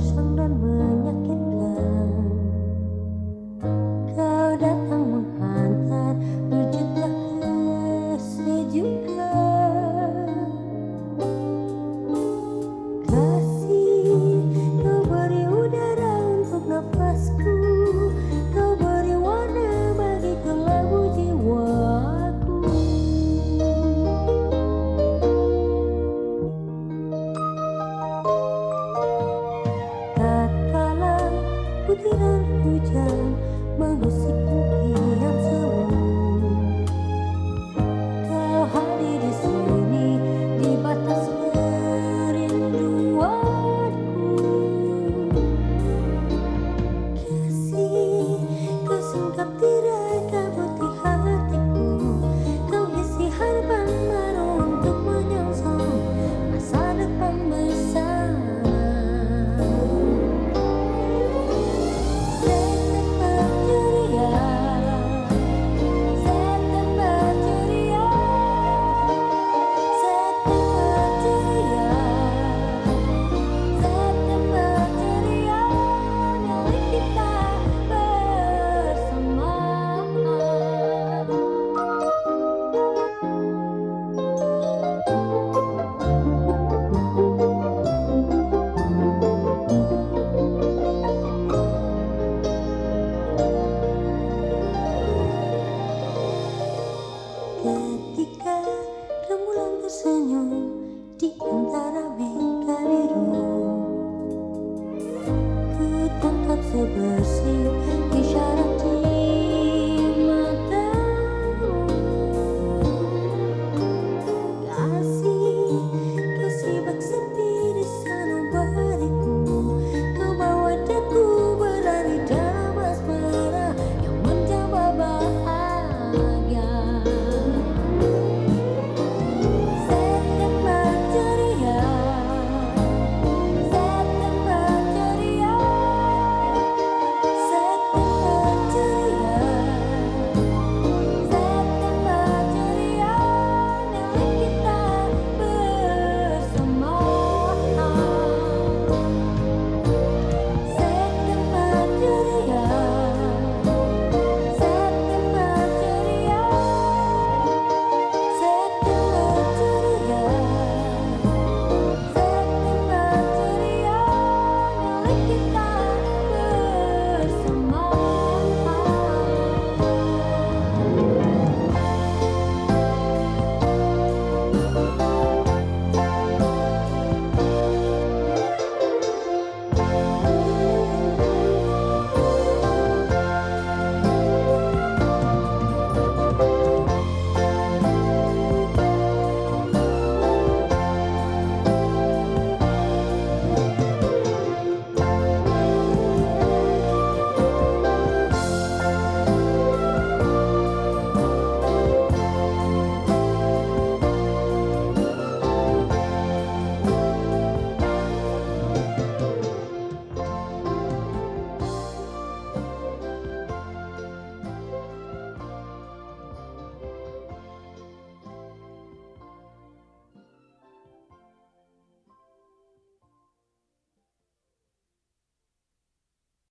sáng sang mưa nhắc kết là. tersenyum di antara